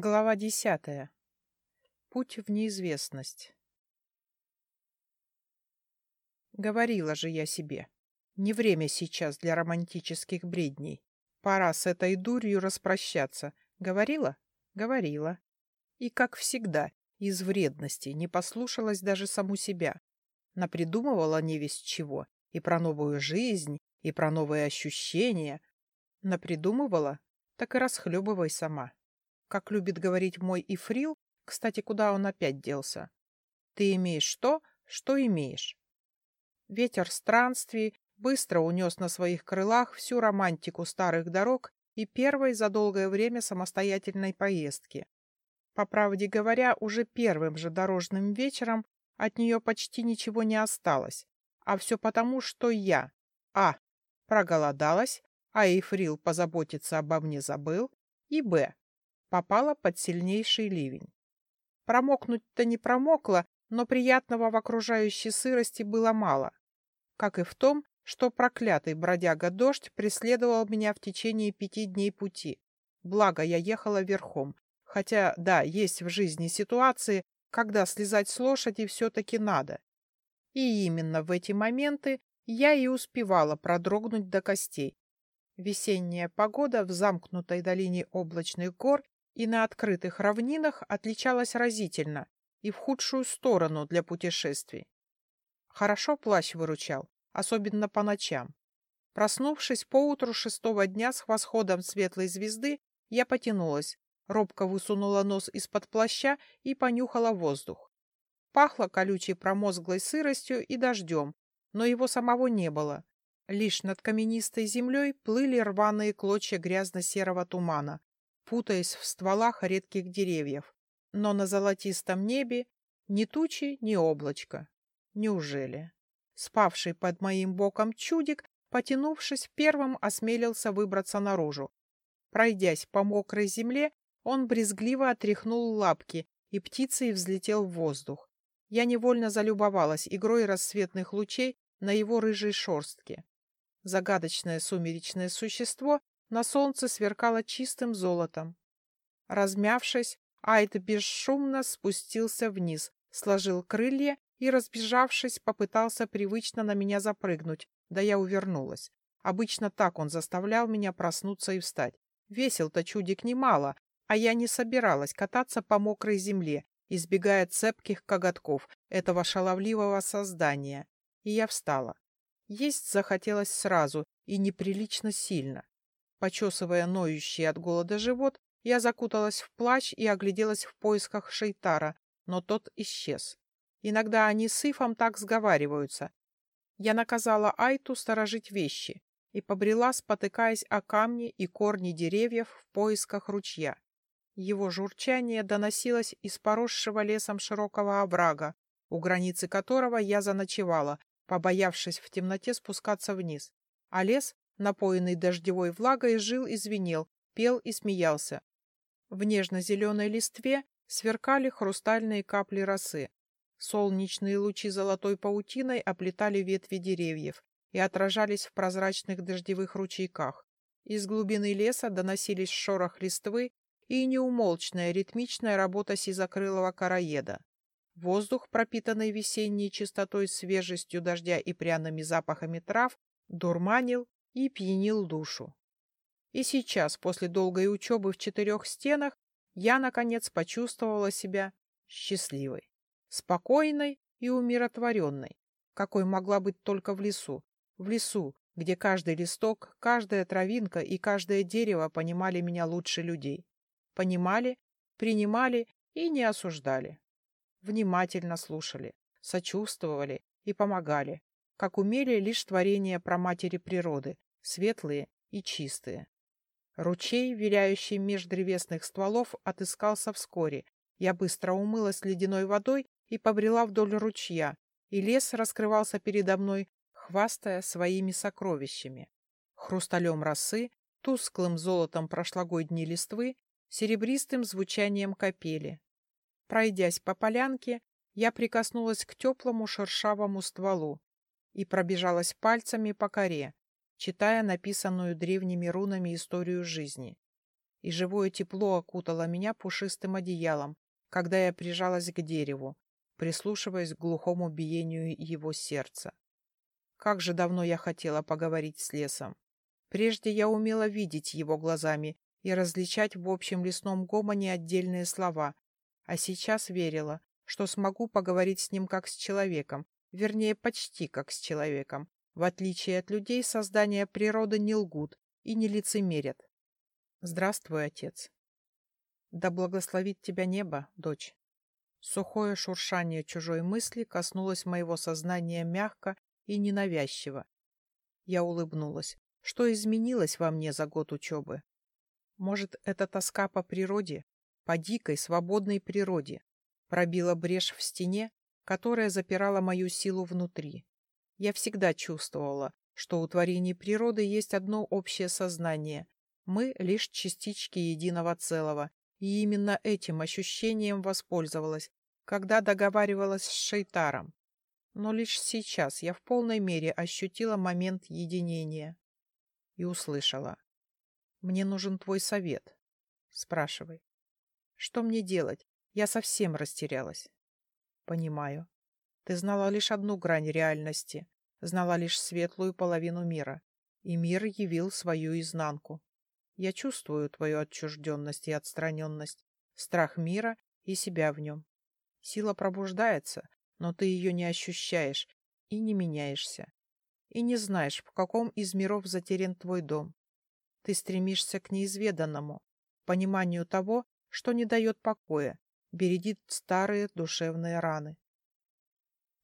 Глава десятая. Путь в неизвестность. Говорила же я себе. Не время сейчас для романтических бредней. Пора с этой дурью распрощаться. Говорила? Говорила. И, как всегда, из вредности не послушалась даже саму себя. Напридумывала не весть чего. И про новую жизнь, и про новые ощущения. Напридумывала? Так и расхлебывай сама. Как любит говорить мой Ифрил, кстати, куда он опять делся? Ты имеешь то, что имеешь. Ветер странствий быстро унес на своих крылах всю романтику старых дорог и первой за долгое время самостоятельной поездки. По правде говоря, уже первым же дорожным вечером от нее почти ничего не осталось, а все потому, что я, а, проголодалась, а Эйфрил позаботиться обо мне забыл, и, б, попала под сильнейший ливень. Промокнуть-то не промокла, но приятного в окружающей сырости было мало, как и в том, что проклятый бродяга-дождь преследовал меня в течение пяти дней пути. Благо, я ехала верхом, хотя, да, есть в жизни ситуации, когда слезать с лошади все-таки надо. И именно в эти моменты я и успевала продрогнуть до костей. Весенняя погода в замкнутой долине облачных гор и на открытых равнинах отличалась разительно и в худшую сторону для путешествий. Хорошо плащ выручал, особенно по ночам. Проснувшись поутру шестого дня с восходом светлой звезды, я потянулась, робко высунула нос из-под плаща и понюхала воздух. Пахло колючей промозглой сыростью и дождем, но его самого не было. Лишь над каменистой землей плыли рваные клочья грязно-серого тумана, путаясь в стволах редких деревьев. Но на золотистом небе ни тучи, ни облачка. Неужели? Спавший под моим боком чудик, потянувшись, первым осмелился выбраться наружу. Пройдясь по мокрой земле, он брезгливо отряхнул лапки, и птицей взлетел в воздух. Я невольно залюбовалась игрой рассветных лучей на его рыжей шорстке. Загадочное сумеречное существо на солнце сверкало чистым золотом. Размявшись, Айд бесшумно спустился вниз, сложил крылья и, разбежавшись, попытался привычно на меня запрыгнуть, да я увернулась. Обычно так он заставлял меня проснуться и встать. Весил-то чудик немало, а я не собиралась кататься по мокрой земле, избегая цепких коготков этого шаловливого создания. И я встала. Есть захотелось сразу и неприлично сильно. Почесывая ноющий от голода живот, я закуталась в плащ и огляделась в поисках Шейтара, но тот исчез. Иногда они с Ифом так сговариваются. Я наказала Айту сторожить вещи и побрела, спотыкаясь о камни и корни деревьев в поисках ручья. Его журчание доносилось из поросшего лесом широкого оврага, у границы которого я заночевала, побоявшись в темноте спускаться вниз. А лес напоенный дождевой влагой, жил и звенел, пел и смеялся. В нежно-зеленой листве сверкали хрустальные капли росы. Солнечные лучи золотой паутиной оплетали ветви деревьев и отражались в прозрачных дождевых ручейках. Из глубины леса доносились шорох листвы и неумолчная ритмичная работа сизокрылого короеда. Воздух, пропитанный весенней чистотой, свежестью дождя и пряными запахами трав, дурманил и пьянил душу. И сейчас, после долгой учебы в четырех стенах, я, наконец, почувствовала себя счастливой, спокойной и умиротворенной, какой могла быть только в лесу. В лесу, где каждый листок, каждая травинка и каждое дерево понимали меня лучше людей. Понимали, принимали и не осуждали. Внимательно слушали, сочувствовали и помогали, как умели лишь творения про матери природы, светлые и чистые. Ручей, виляющий меж древесных стволов, отыскался вскоре. Я быстро умылась ледяной водой и побрела вдоль ручья, и лес раскрывался передо мной, хвастая своими сокровищами. Хрусталем росы, тусклым золотом прошлогодней листвы, серебристым звучанием капели. Пройдясь по полянке, я прикоснулась к теплому шершавому стволу, и пробежалась пальцами по коре, читая написанную древними рунами историю жизни. и живое тепло окутало меня пушистым одеялом, когда я прижалась к дереву, прислушиваясь к глухому биению его сердца. Как же давно я хотела поговорить с лесом. Прежде я умела видеть его глазами и различать в общем лесном гомоне отдельные слова, а сейчас верила, что смогу поговорить с ним как с человеком, вернее, почти как с человеком. В отличие от людей, создания природы не лгут и не лицемерят. Здравствуй, отец. Да благословит тебя небо, дочь. Сухое шуршание чужой мысли коснулось моего сознания мягко и ненавязчиво. Я улыбнулась. Что изменилось во мне за год учебы? Может, это тоска по природе, по дикой, свободной природе, пробила брешь в стене, которая запирала мою силу внутри. Я всегда чувствовала, что у творений природы есть одно общее сознание. Мы — лишь частички единого целого, и именно этим ощущением воспользовалась, когда договаривалась с Шейтаром. Но лишь сейчас я в полной мере ощутила момент единения и услышала. «Мне нужен твой совет». «Спрашивай». «Что мне делать? Я совсем растерялась». Понимаю. Ты знала лишь одну грань реальности, знала лишь светлую половину мира, и мир явил свою изнанку. Я чувствую твою отчужденность и отстраненность, страх мира и себя в нем. Сила пробуждается, но ты ее не ощущаешь и не меняешься. И не знаешь, в каком из миров затерян твой дом. Ты стремишься к неизведанному, пониманию того, что не дает покоя, бередит старые душевные раны.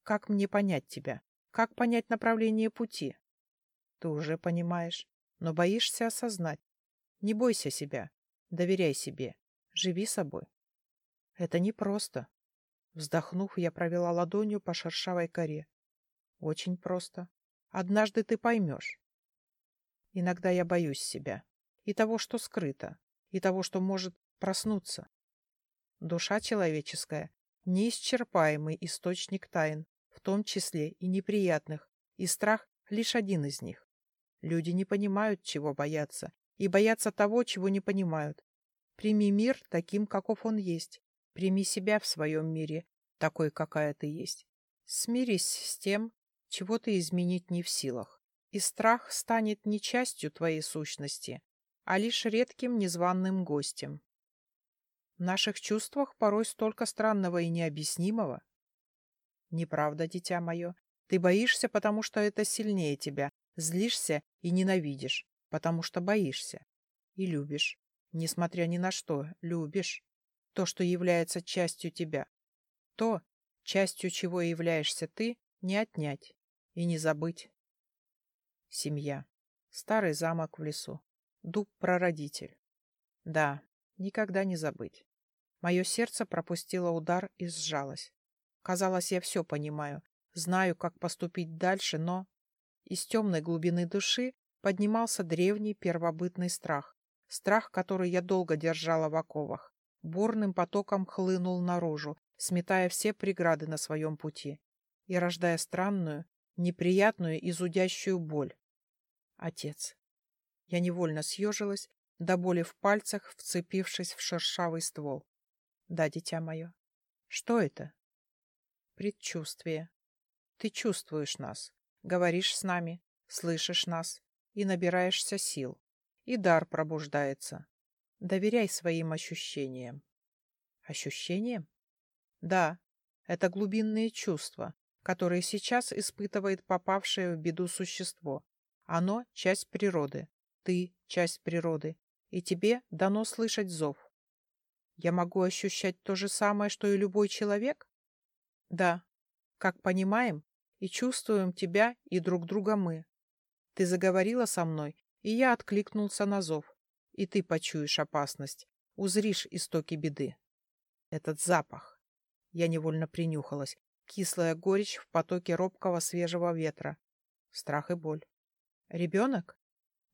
Как мне понять тебя? Как понять направление пути? Ты уже понимаешь, но боишься осознать. Не бойся себя, доверяй себе, живи собой. Это непросто. Вздохнув, я провела ладонью по шершавой коре. Очень просто. Однажды ты поймешь. Иногда я боюсь себя. И того, что скрыто. И того, что может проснуться. Душа человеческая — неисчерпаемый источник тайн, в том числе и неприятных, и страх — лишь один из них. Люди не понимают, чего боятся, и боятся того, чего не понимают. Прими мир таким, каков он есть. Прими себя в своем мире, такой, какая ты есть. Смирись с тем, чего ты изменить не в силах. И страх станет не частью твоей сущности, а лишь редким незваным гостем. В наших чувствах порой столько странного и необъяснимого. Неправда, дитя мое. Ты боишься, потому что это сильнее тебя. Злишься и ненавидишь, потому что боишься. И любишь. Несмотря ни на что, любишь. То, что является частью тебя. То, частью чего являешься ты, не отнять и не забыть. Семья. Старый замок в лесу. Дуб-прародитель. Да, Никогда не забыть. Мое сердце пропустило удар и сжалось. Казалось, я все понимаю, знаю, как поступить дальше, но... Из темной глубины души поднимался древний первобытный страх. Страх, который я долго держала в оковах. Бурным потоком хлынул наружу, сметая все преграды на своем пути и рождая странную, неприятную и зудящую боль. Отец. Я невольно съежилась до боли в пальцах, вцепившись в шершавый ствол. Да, дитя мое. Что это? Предчувствие. Ты чувствуешь нас, говоришь с нами, слышишь нас и набираешься сил. И дар пробуждается. Доверяй своим ощущениям. Ощущениям? Да, это глубинные чувства, которые сейчас испытывает попавшее в беду существо. Оно — часть природы. Ты — часть природы и тебе дано слышать зов. Я могу ощущать то же самое, что и любой человек? Да. Как понимаем и чувствуем тебя и друг друга мы. Ты заговорила со мной, и я откликнулся на зов. И ты почуешь опасность, узришь истоки беды. Этот запах. Я невольно принюхалась. Кислая горечь в потоке робкого свежего ветра. Страх и боль. Ребенок?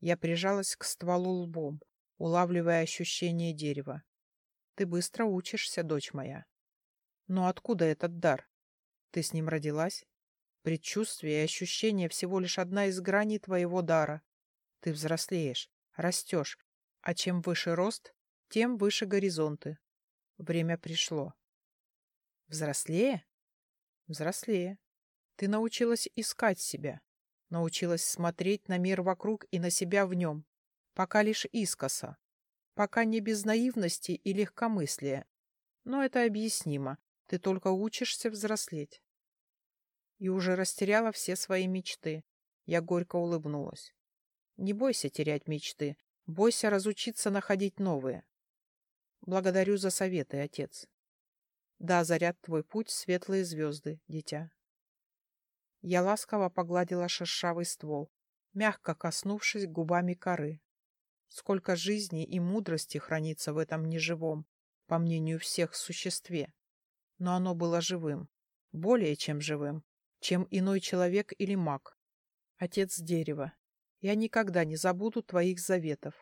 Я прижалась к стволу лбом улавливая ощущение дерева. Ты быстро учишься, дочь моя. Но откуда этот дар? Ты с ним родилась? Предчувствие и ощущение всего лишь одна из граней твоего дара. Ты взрослеешь, растешь, А чем выше рост, тем выше горизонты. Время пришло. Взрослее? Взрослее. Ты научилась искать себя. Научилась смотреть на мир вокруг и на себя в нем. Пока лишь искоса. Пока не без наивности и легкомыслия. Но это объяснимо. Ты только учишься взрослеть. И уже растеряла все свои мечты. Я горько улыбнулась. Не бойся терять мечты. Бойся разучиться находить новые. Благодарю за советы, отец. Да, заряд твой путь светлые звезды, дитя. Я ласково погладила шершавый ствол, мягко коснувшись губами коры. Сколько жизни и мудрости хранится в этом неживом, по мнению всех, существе. Но оно было живым, более чем живым, чем иной человек или маг. Отец дерева, я никогда не забуду твоих заветов.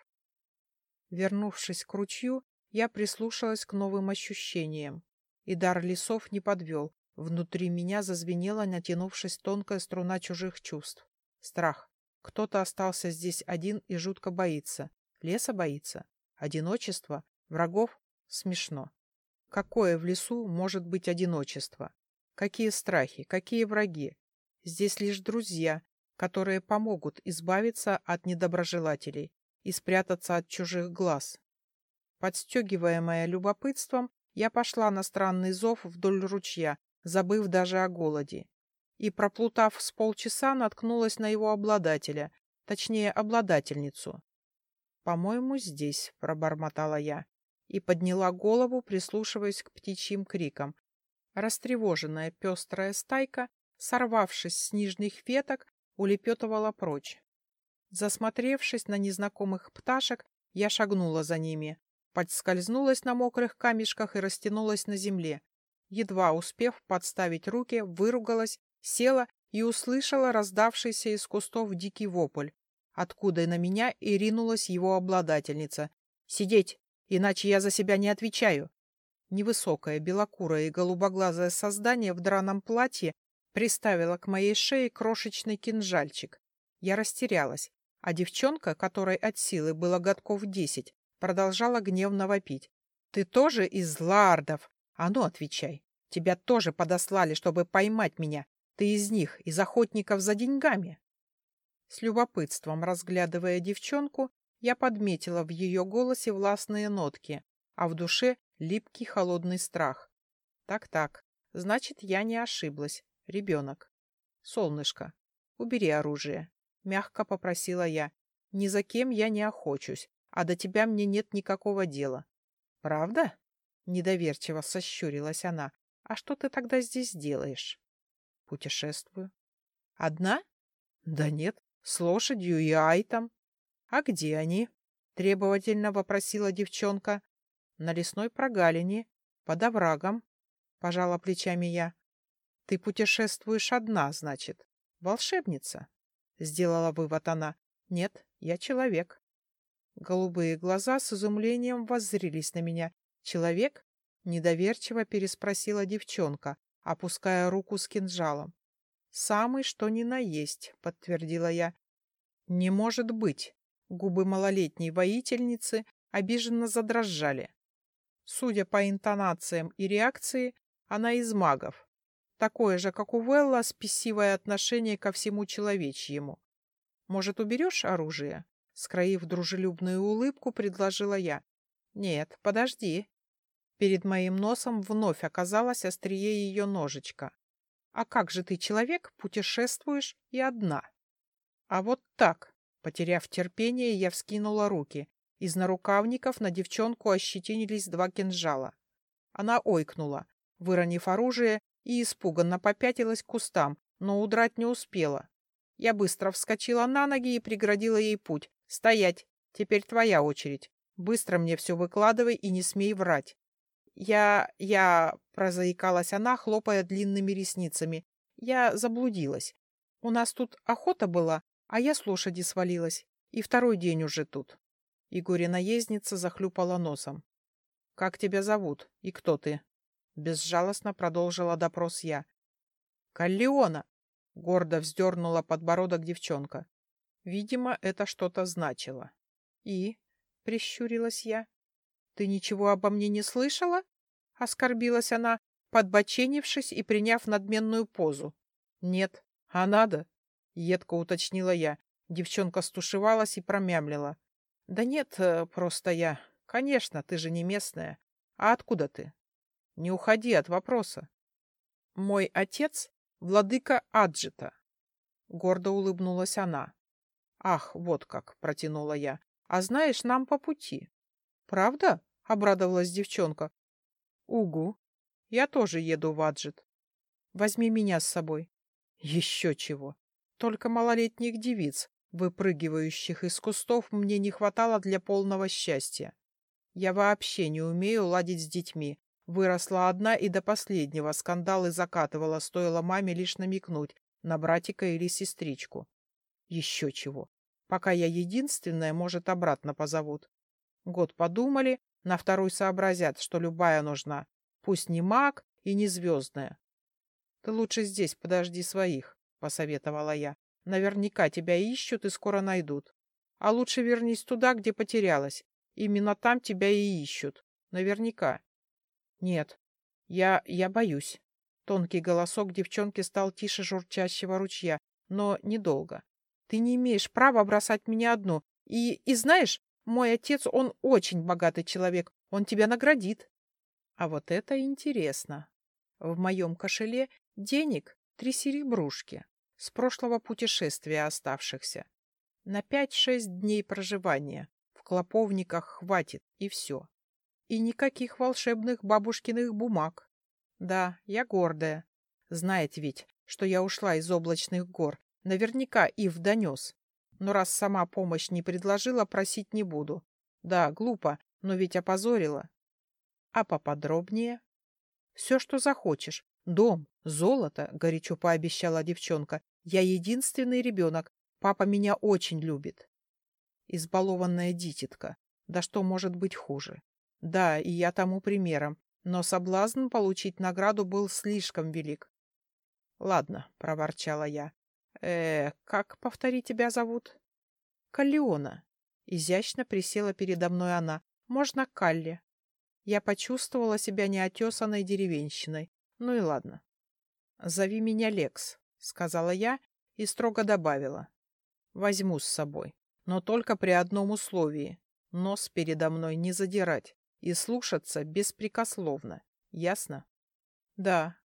Вернувшись к ручью, я прислушалась к новым ощущениям, и дар лесов не подвел. Внутри меня зазвенела, натянувшись тонкая струна чужих чувств. Страх. Кто-то остался здесь один и жутко боится. Леса боится. Одиночество. Врагов. Смешно. Какое в лесу может быть одиночество? Какие страхи, какие враги? Здесь лишь друзья, которые помогут избавиться от недоброжелателей и спрятаться от чужих глаз. Подстегиваемая любопытством, я пошла на странный зов вдоль ручья, забыв даже о голоде. И, проплутав с полчаса, наткнулась на его обладателя, точнее, обладательницу. «По-моему, здесь», — пробормотала я, и подняла голову, прислушиваясь к птичьим крикам. Растревоженная пестрая стайка, сорвавшись с нижних веток, улепетывала прочь. Засмотревшись на незнакомых пташек, я шагнула за ними, подскользнулась на мокрых камешках и растянулась на земле, едва успев подставить руки, выругалась, села и услышала раздавшийся из кустов дикий вопль, откуда на меня и ринулась его обладательница. «Сидеть, иначе я за себя не отвечаю!» Невысокое, белокурое и голубоглазое создание в драном платье приставило к моей шее крошечный кинжальчик. Я растерялась, а девчонка, которой от силы было годков десять, продолжала гневно вопить. «Ты тоже из лардов? А ну, отвечай. Тебя тоже подослали, чтобы поймать меня. Ты из них, из охотников за деньгами. С любопытством разглядывая девчонку, я подметила в ее голосе властные нотки, а в душе липкий холодный страх. Так-так, значит, я не ошиблась. Ребенок. Солнышко, убери оружие. Мягко попросила я. Ни за кем я не охочусь, а до тебя мне нет никакого дела. Правда? Недоверчиво сощурилась она. А что ты тогда здесь делаешь? Путешествую. Одна? Да нет, с лошадью и айтом. А где они? Требовательно вопросила девчонка. На лесной прогалине, под оврагом. Пожала плечами я. Ты путешествуешь одна, значит. Волшебница? Сделала вывод она. Нет, я человек. Голубые глаза с изумлением воззрились на меня, «Человек?» — недоверчиво переспросила девчонка, опуская руку с кинжалом. «Самый что ни на есть», — подтвердила я. «Не может быть!» — губы малолетней воительницы обиженно задрожали. Судя по интонациям и реакции, она из магов. Такое же, как у Велла, спесивое отношение ко всему человечьему. «Может, уберешь оружие?» Скроив дружелюбную улыбку, предложила я. «Нет, подожди. Перед моим носом вновь оказалась острие ее ножичка. А как же ты, человек, путешествуешь и одна? А вот так, потеряв терпение, я вскинула руки. Из нарукавников на девчонку ощетинились два кинжала. Она ойкнула, выронив оружие, и испуганно попятилась к кустам, но удрать не успела. Я быстро вскочила на ноги и преградила ей путь. «Стоять! Теперь твоя очередь. Быстро мне все выкладывай и не смей врать. «Я... я...» — прозаикалась она, хлопая длинными ресницами. «Я заблудилась. У нас тут охота была, а я с лошади свалилась. И второй день уже тут». Игоря-наездница захлюпала носом. «Как тебя зовут? И кто ты?» Безжалостно продолжила допрос я. «Каллиона!» — гордо вздернула подбородок девчонка. Видимо, это что-то значило. «И?» прищурилась я. Ты ничего обо мне не слышала? Оскорбилась она, подбоченившись и приняв надменную позу. Нет, а надо? Едко уточнила я. Девчонка стушевалась и промямлила. Да нет, э, просто я. Конечно, ты же не местная. А откуда ты? Не уходи от вопроса. Мой отец — владыка Аджита. Гордо улыбнулась она. Ах, вот как, протянула я. А знаешь, нам по пути. Правда? Обрадовалась девчонка. Угу. Я тоже еду в Аджит. Возьми меня с собой. Еще чего. Только малолетних девиц, выпрыгивающих из кустов, мне не хватало для полного счастья. Я вообще не умею ладить с детьми. Выросла одна и до последнего скандалы закатывала, стоило маме лишь намекнуть на братика или сестричку. Еще чего. Пока я единственная, может, обратно позовут. Год подумали, на второй сообразят, что любая нужна. Пусть не маг и не звездная. Ты лучше здесь подожди своих, — посоветовала я. Наверняка тебя ищут и скоро найдут. А лучше вернись туда, где потерялась. Именно там тебя и ищут. Наверняка. Нет, я... я боюсь. Тонкий голосок девчонки стал тише журчащего ручья, но недолго. Ты не имеешь права бросать меня одну. И, и знаешь, мой отец, он очень богатый человек. Он тебя наградит. А вот это интересно. В моем кошеле денег три серебрушки с прошлого путешествия оставшихся. На пять-шесть дней проживания. В клоповниках хватит, и все. И никаких волшебных бабушкиных бумаг. Да, я гордая. Знаете ведь, что я ушла из облачных гор Наверняка Ив донес. Но раз сама помощь не предложила, просить не буду. Да, глупо, но ведь опозорила. А поподробнее? Все, что захочешь. Дом, золото, горячо пообещала девчонка. Я единственный ребенок. Папа меня очень любит. Избалованная дитятка. Да что может быть хуже? Да, и я тому примером. Но соблазн получить награду был слишком велик. Ладно, проворчала я. Э, как, повтори, тебя зовут? Каллиона. Изящно присела передо мной она. Можно Калли. Я почувствовала себя неотесанной деревенщиной. Ну и ладно. Зови меня Лекс, сказала я и строго добавила. Возьму с собой, но только при одном условии. Нос передо мной не задирать и слушаться беспрекословно. Ясно? Да,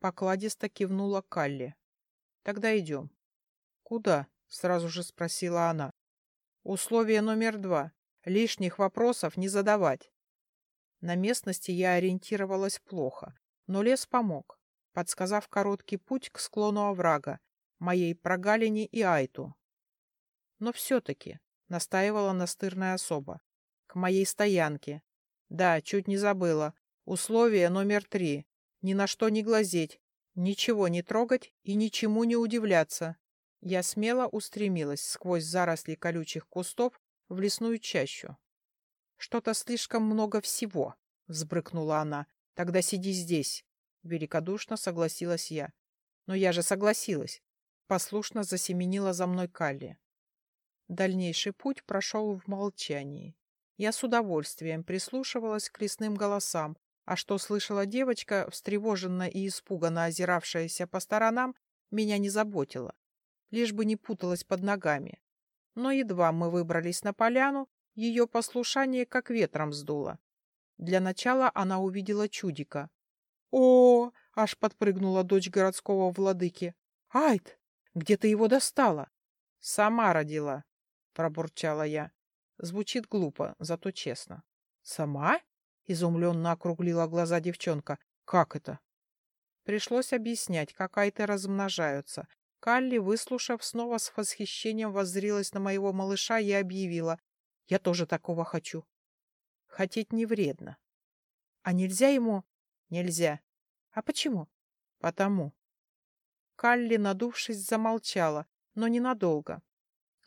покладисто кивнула Калли. Тогда идем. «Куда?» — сразу же спросила она. «Условие номер два. Лишних вопросов не задавать». На местности я ориентировалась плохо, но лес помог, подсказав короткий путь к склону оврага, моей прогалине и Айту. Но все-таки, — настаивала настырная особа, — к моей стоянке. Да, чуть не забыла. Условие номер три. Ни на что не глазеть, ничего не трогать и ничему не удивляться. Я смело устремилась сквозь заросли колючих кустов в лесную чащу. «Что-то слишком много всего», — взбрыкнула она. «Тогда сиди здесь», — великодушно согласилась я. «Но я же согласилась», — послушно засеменила за мной Калли. Дальнейший путь прошел в молчании. Я с удовольствием прислушивалась к лесным голосам, а что слышала девочка, встревоженно и испуганно озиравшаяся по сторонам, меня не заботило лишь бы не путалась под ногами. Но едва мы выбрались на поляну, ее послушание как ветром сдуло. Для начала она увидела чудика. «О!» — аж подпрыгнула дочь городского владыки. «Айт! Где ты его достала?» «Сама родила», — пробурчала я. Звучит глупо, зато честно. «Сама?» — изумленно округлила глаза девчонка. «Как это?» Пришлось объяснять, как айты размножаются, Калли, выслушав, снова с восхищением воззрилась на моего малыша и объявила. Я тоже такого хочу. Хотеть не вредно. А нельзя ему? Нельзя. А почему? Потому. Калли, надувшись, замолчала, но ненадолго.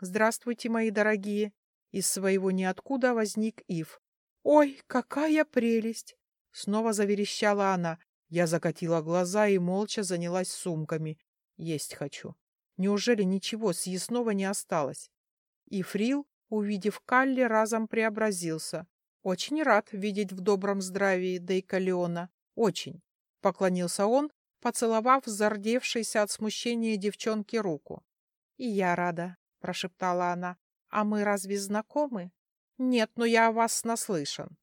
«Здравствуйте, мои дорогие!» Из своего ниоткуда возник Ив. «Ой, какая прелесть!» Снова заверещала она. Я закатила глаза и молча занялась сумками. Есть хочу. Неужели ничего съестного не осталось? И Фрил, увидев Калли, разом преобразился. Очень рад видеть в добром здравии Дейка Леона. Очень. Поклонился он, поцеловав зардевшейся от смущения девчонки руку. «И я рада», — прошептала она. «А мы разве знакомы?» «Нет, но я о вас наслышан».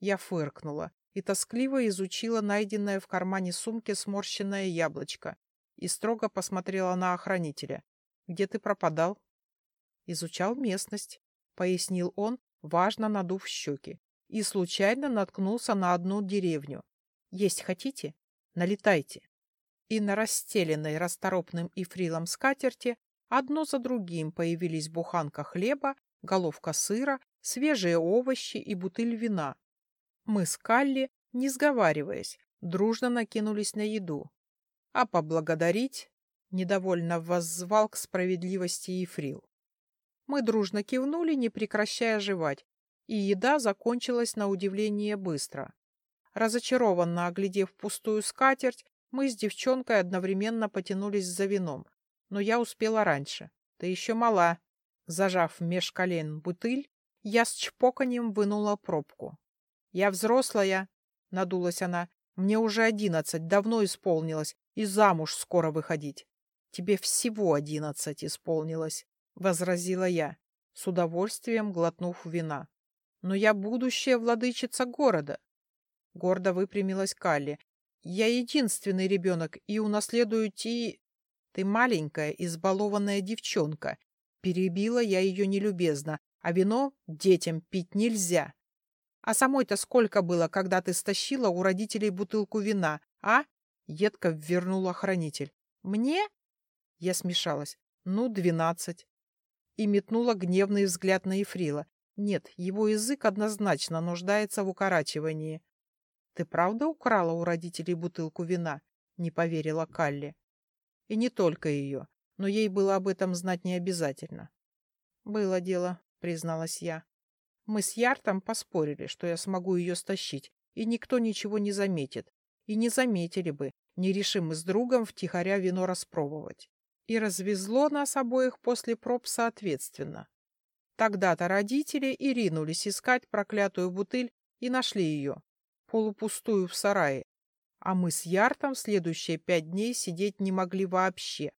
Я фыркнула и тоскливо изучила найденное в кармане сумки сморщенное яблочко и строго посмотрела на охранителя. «Где ты пропадал?» «Изучал местность», — пояснил он, важно надув щеки, и случайно наткнулся на одну деревню. «Есть хотите? Налетайте!» И на расстеленной расторопным ифрилом скатерти одно за другим появились буханка хлеба, головка сыра, свежие овощи и бутыль вина. Мы с Калли, не сговариваясь, дружно накинулись на еду. А поблагодарить недовольно воззвал к справедливости Ефрил. Мы дружно кивнули, не прекращая жевать, и еда закончилась на удивление быстро. Разочарованно оглядев пустую скатерть, мы с девчонкой одновременно потянулись за вином, но я успела раньше. Ты еще мала. Зажав меж колен бутыль, я с чпоканьем вынула пробку. «Я взрослая», — надулась она, — «мне уже одиннадцать, давно исполнилось, и замуж скоро выходить». «Тебе всего одиннадцать исполнилось», — возразила я, с удовольствием глотнув вина. «Но я будущая владычица города». Гордо выпрямилась Калли. «Я единственный ребенок и унаследую ти...» «Ты маленькая, избалованная девчонка». Перебила я ее нелюбезно, а вино детям пить нельзя. А самой-то сколько было, когда ты стащила у родителей бутылку вина, а? Едко ввернул охранитель. Мне? Я смешалась. Ну, двенадцать. И метнула гневный взгляд на Ефрила. Нет, его язык однозначно нуждается в укорачивании. Ты правда украла у родителей бутылку вина? Не поверила Калли. И не только ее, но ей было об этом знать не обязательно. Было дело, призналась я. Мы с Яртом поспорили, что я смогу ее стащить, и никто ничего не заметит. И не заметили бы, не решим мы с другом втихаря вино распробовать. И развезло нас обоих после проб соответственно. Тогда-то родители и ринулись искать проклятую бутыль и нашли ее, полупустую в сарае. А мы с Яртом следующие пять дней сидеть не могли вообще.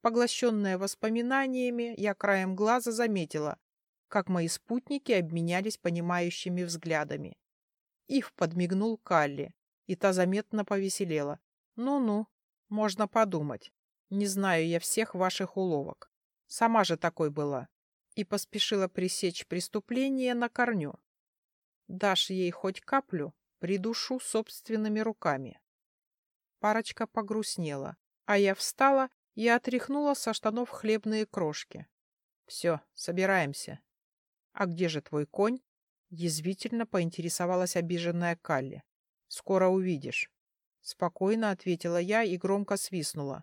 Поглощенная воспоминаниями, я краем глаза заметила, как мои спутники обменялись понимающими взглядами. Ив подмигнул Калли, и та заметно повеселела. «Ну-ну, можно подумать. Не знаю я всех ваших уловок. Сама же такой была». И поспешила пресечь преступление на корню. «Дашь ей хоть каплю, придушу собственными руками». Парочка погрустнела, а я встала и отряхнула со штанов хлебные крошки. «Все, собираемся. «А где же твой конь?» — язвительно поинтересовалась обиженная Калли. «Скоро увидишь». Спокойно ответила я и громко свистнула.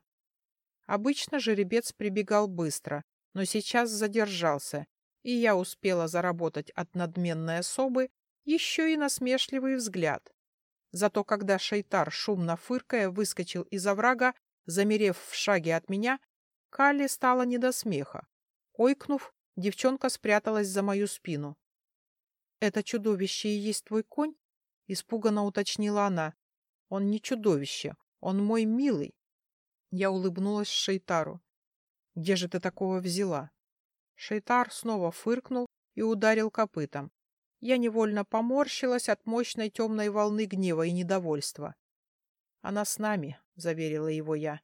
Обычно жеребец прибегал быстро, но сейчас задержался, и я успела заработать от надменной особы еще и насмешливый взгляд. Зато когда Шейтар, шумно фыркая, выскочил из оврага, замерев в шаге от меня, Калли стала не до смеха. Ойкнув, Девчонка спряталась за мою спину. «Это чудовище и есть твой конь?» — испуганно уточнила она. «Он не чудовище, он мой милый». Я улыбнулась Шейтару. «Где же ты такого взяла?» Шейтар снова фыркнул и ударил копытом. Я невольно поморщилась от мощной темной волны гнева и недовольства. «Она с нами», — заверила его я.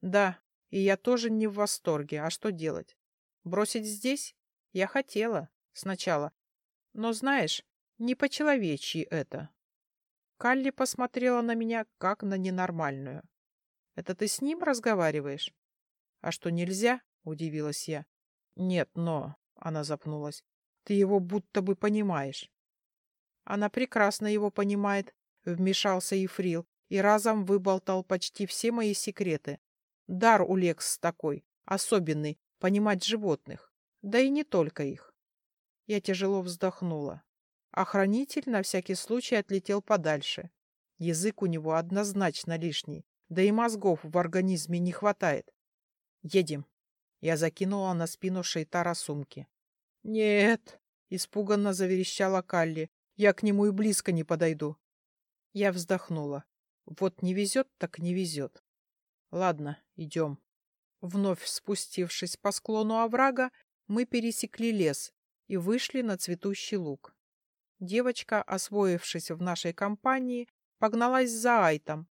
«Да, и я тоже не в восторге. А что делать? Бросить здесь? Я хотела сначала. Но, знаешь, не по-человечьи это. Калли посмотрела на меня, как на ненормальную. Это ты с ним разговариваешь? А что, нельзя? Удивилась я. Нет, но... Она запнулась. Ты его будто бы понимаешь. Она прекрасно его понимает, вмешался Ефрил и разом выболтал почти все мои секреты. Дар у Лекс такой, особенный, понимать животных, да и не только их. Я тяжело вздохнула. Охранитель на всякий случай отлетел подальше. Язык у него однозначно лишний, да и мозгов в организме не хватает. Едем. Я закинула на спину Шейтара сумки. «Нет!» — испуганно заверещала Калли. «Я к нему и близко не подойду». Я вздохнула. Вот не везет, так не везет. Ладно, идем. Вновь спустившись по склону оврага, мы пересекли лес и вышли на цветущий луг. Девочка, освоившись в нашей компании, погналась за Айтом.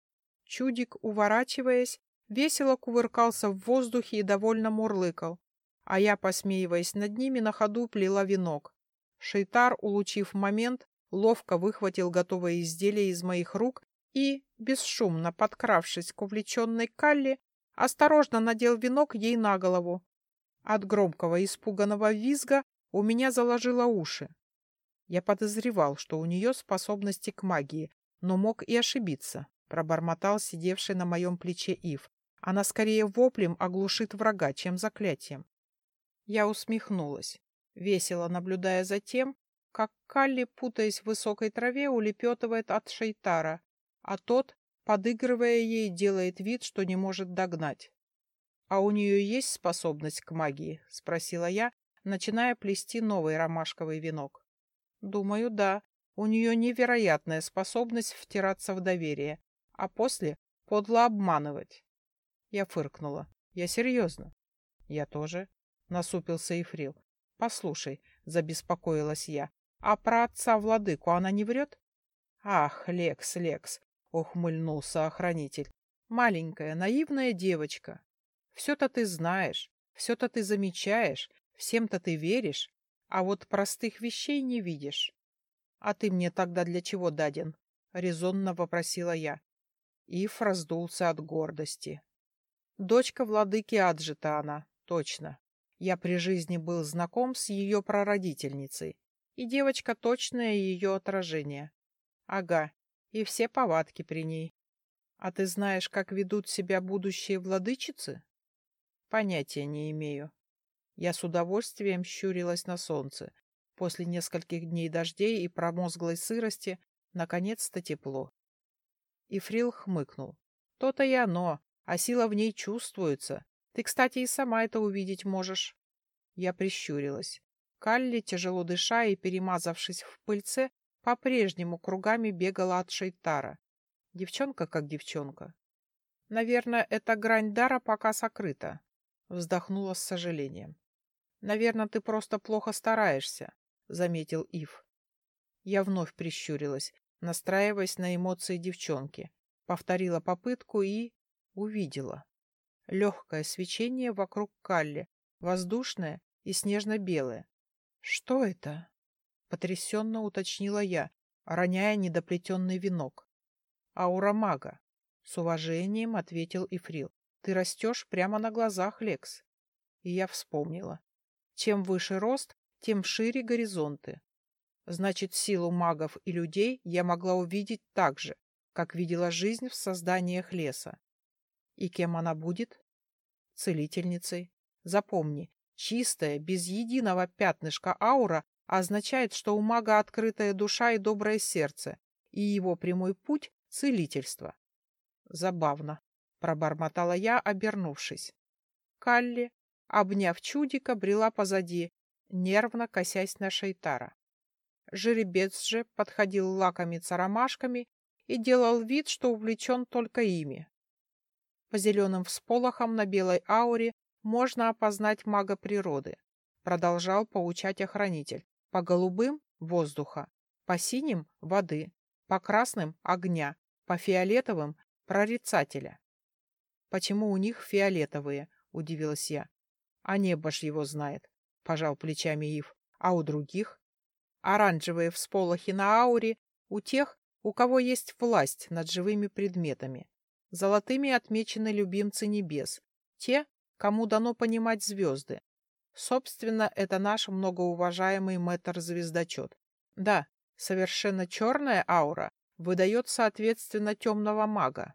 Чудик, уворачиваясь, весело кувыркался в воздухе и довольно мурлыкал, а я, посмеиваясь над ними, на ходу плела венок. Шейтар, улучив момент, ловко выхватил готовое изделие из моих рук и, бесшумно подкравшись к увлеченной Калли, осторожно надел венок ей на голову. От громкого испуганного визга у меня заложило уши. Я подозревал, что у нее способности к магии, но мог и ошибиться, пробормотал сидевший на моем плече Ив. Она скорее воплем оглушит врага, чем заклятием. Я усмехнулась, весело наблюдая за тем, как Калли, путаясь в высокой траве, улепетывает от Шейтара, а тот, подыгрывая ей, делает вид, что не может догнать. — А у нее есть способность к магии? — спросила я, начиная плести новый ромашковый венок. — Думаю, да. У нее невероятная способность втираться в доверие, а после подло обманывать. Я фыркнула. Я серьезно. Я тоже. Насупился Ефрил. Послушай, забеспокоилась я. А про отца владыку она не врет? Ах, Лекс, Лекс, ухмыльнулся охранитель. Маленькая, наивная девочка. Все-то ты знаешь, все-то ты замечаешь, всем-то ты веришь, а вот простых вещей не видишь. А ты мне тогда для чего даден? Резонно вопросила я. Ив раздулся от гордости. Дочка владыки Аджита она, точно. Я при жизни был знаком с ее прародительницей, и девочка точное ее отражение. Ага, и все повадки при ней. А ты знаешь, как ведут себя будущие владычицы? Понятия не имею. Я с удовольствием щурилась на солнце. После нескольких дней дождей и промозглой сырости наконец-то тепло. И Фрил хмыкнул. То-то и оно, а сила в ней чувствуется. Ты, кстати, и сама это увидеть можешь. Я прищурилась. Калли, тяжело дыша и перемазавшись в пыльце, по-прежнему кругами бегала от Шейтара. Девчонка как девчонка. Наверное, эта грань дара пока сокрыта. Вздохнула с сожалением. Наверное, ты просто плохо стараешься, заметил Ив. Я вновь прищурилась, настраиваясь на эмоции девчонки. Повторила попытку и... увидела. Легкое свечение вокруг Калли, воздушное и снежно-белое. «Что это?» — потрясенно уточнила я, роняя недоплетенный венок. «Аура мага», — с уважением ответил Ифрил. «Ты растешь прямо на глазах, Лекс». И я вспомнила. Чем выше рост, тем шире горизонты. Значит, силу магов и людей я могла увидеть так же, как видела жизнь в созданиях леса. И кем она будет? Целительницей. Запомни, чистая, без единого пятнышка аура означает, что у мага открытая душа и доброе сердце, и его прямой путь — целительство. Забавно, пробормотала я, обернувшись. Калли, обняв чудика, брела позади, нервно косясь на Шейтара. Жеребец же подходил лакомиться ромашками и делал вид, что увлечен только ими. По зеленым всполохам на белой ауре можно опознать мага природы. Продолжал поучать охранитель. По голубым — воздуха, по синим — воды, по красным — огня, по фиолетовым — прорицателя. «Почему у них фиолетовые?» — удивилась я. «А небо ж его знает», — пожал плечами Ив. «А у других?» «Оранжевые всполохи на ауре у тех, у кого есть власть над живыми предметами. Золотыми отмечены любимцы небес, те, кому дано понимать звезды. Собственно, это наш многоуважаемый мэтр-звездочет. Да, совершенно черная аура выдает, соответственно, темного мага.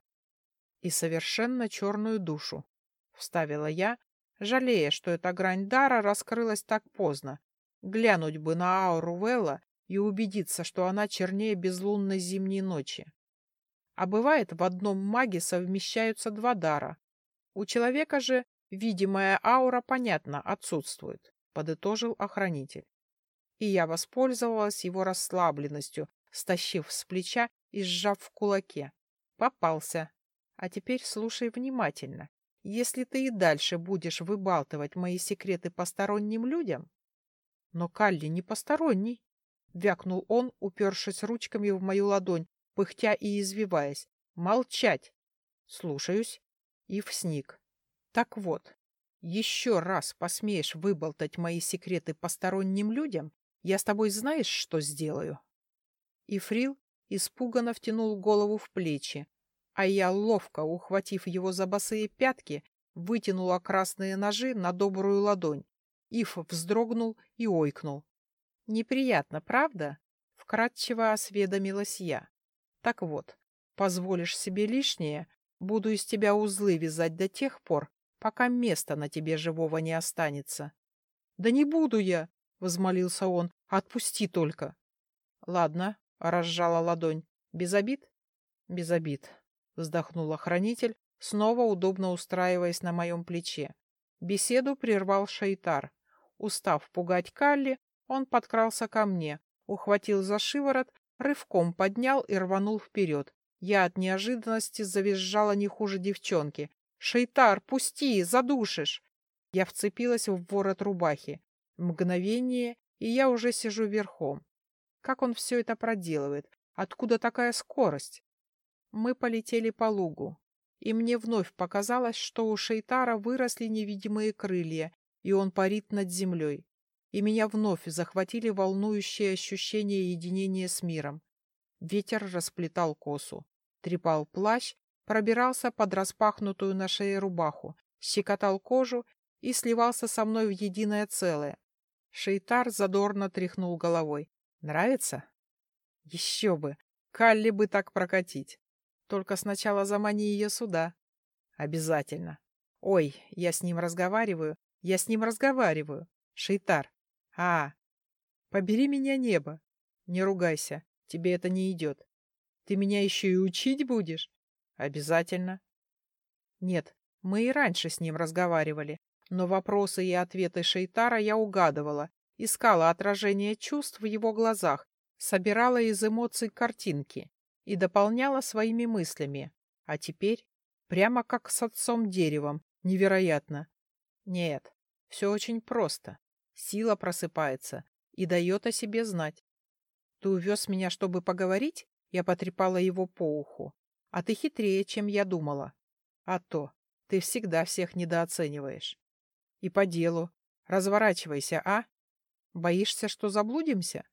И совершенно черную душу, — вставила я, жалея, что эта грань дара раскрылась так поздно. Глянуть бы на ауру Велла и убедиться, что она чернее безлунной зимней ночи. А бывает, в одном маге совмещаются два дара. У человека же видимая аура, понятно, отсутствует. — подытожил охранитель. И я воспользовалась его расслабленностью, стащив с плеча и сжав в кулаке. Попался. А теперь слушай внимательно. Если ты и дальше будешь выбалтывать мои секреты посторонним людям... Но Калли не посторонний, — вякнул он, упершись ручками в мою ладонь, пыхтя и извиваясь. Молчать! Слушаюсь. Ив сник. Так вот, еще раз посмеешь выболтать мои секреты посторонним людям, я с тобой знаешь, что сделаю? И Фрил испуганно втянул голову в плечи, а я, ловко ухватив его за босые пятки, вытянула красные ножи на добрую ладонь. Ив вздрогнул и ойкнул. «Неприятно, правда?» — вкратчиво осведомилась я. «Так вот, позволишь себе лишнее, буду из тебя узлы вязать до тех пор, пока места на тебе живого не останется». «Да не буду я!» — возмолился он. «Отпусти только!» «Ладно», — разжала ладонь. «Без обид?» «Без обид», — вздохнул охранитель, снова удобно устраиваясь на моем плече. Беседу прервал Шейтар. Устав пугать Калли, он подкрался ко мне, ухватил за шиворот, рывком поднял и рванул вперед. Я от неожиданности завизжала не хуже девчонки. «Шейтар, пусти, задушишь!» Я вцепилась в ворот рубахи. Мгновение, и я уже сижу верхом. Как он все это проделывает? Откуда такая скорость? Мы полетели по лугу, и мне вновь показалось, что у Шейтара выросли невидимые крылья, и он парит над землей. И меня вновь захватили волнующие ощущения единения с миром. Ветер расплетал косу, трепал плащ, пробирался под распахнутую на шее рубаху, щекотал кожу и сливался со мной в единое целое, Шейтар задорно тряхнул головой. Нравится? Еще бы! Калли бы так прокатить. Только сначала замани ее сюда. Обязательно. Ой, я с ним разговариваю. Я с ним разговариваю. Шейтар. А, побери меня небо. Не ругайся. Тебе это не идет. Ты меня еще и учить будешь? Обязательно. Нет, мы и раньше с ним разговаривали. Но вопросы и ответы Шейтара я угадывала, искала отражение чувств в его глазах, собирала из эмоций картинки и дополняла своими мыслями. А теперь прямо как с отцом-деревом, невероятно. Нет, все очень просто. Сила просыпается и дает о себе знать. Ты увез меня, чтобы поговорить? Я потрепала его по уху. А ты хитрее, чем я думала. А то, ты всегда всех недооцениваешь. И по делу. Разворачивайся, а? Боишься, что заблудимся?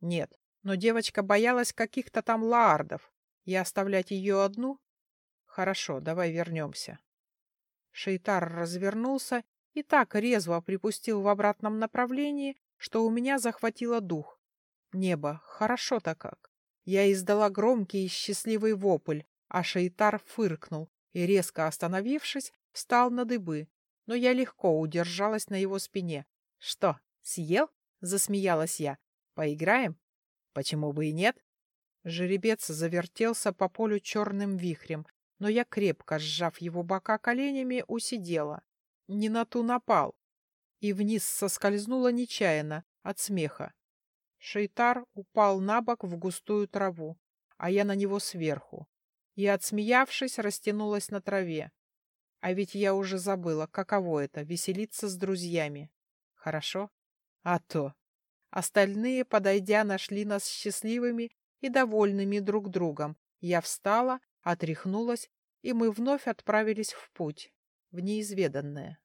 Нет, но девочка боялась каких-то там лаардов. И оставлять ее одну? Хорошо, давай вернемся. Шейтар развернулся и так резво припустил в обратном направлении, что у меня захватило дух. Небо, хорошо-то как. Я издала громкий и счастливый вопль, а Шейтар фыркнул и, резко остановившись, встал на дыбы, но я легко удержалась на его спине. «Что, съел?» — засмеялась я. «Поиграем?» «Почему бы и нет?» Жеребец завертелся по полю черным вихрем, но я, крепко сжав его бока коленями, усидела. Не на ту напал. И вниз соскользнула нечаянно от смеха. Шейтар упал на бок в густую траву, а я на него сверху. И, отсмеявшись, растянулась на траве. А ведь я уже забыла, каково это — веселиться с друзьями. Хорошо? А то. Остальные, подойдя, нашли нас счастливыми и довольными друг другом. Я встала, отряхнулась, и мы вновь отправились в путь, в неизведанное.